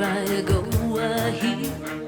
I go, I hear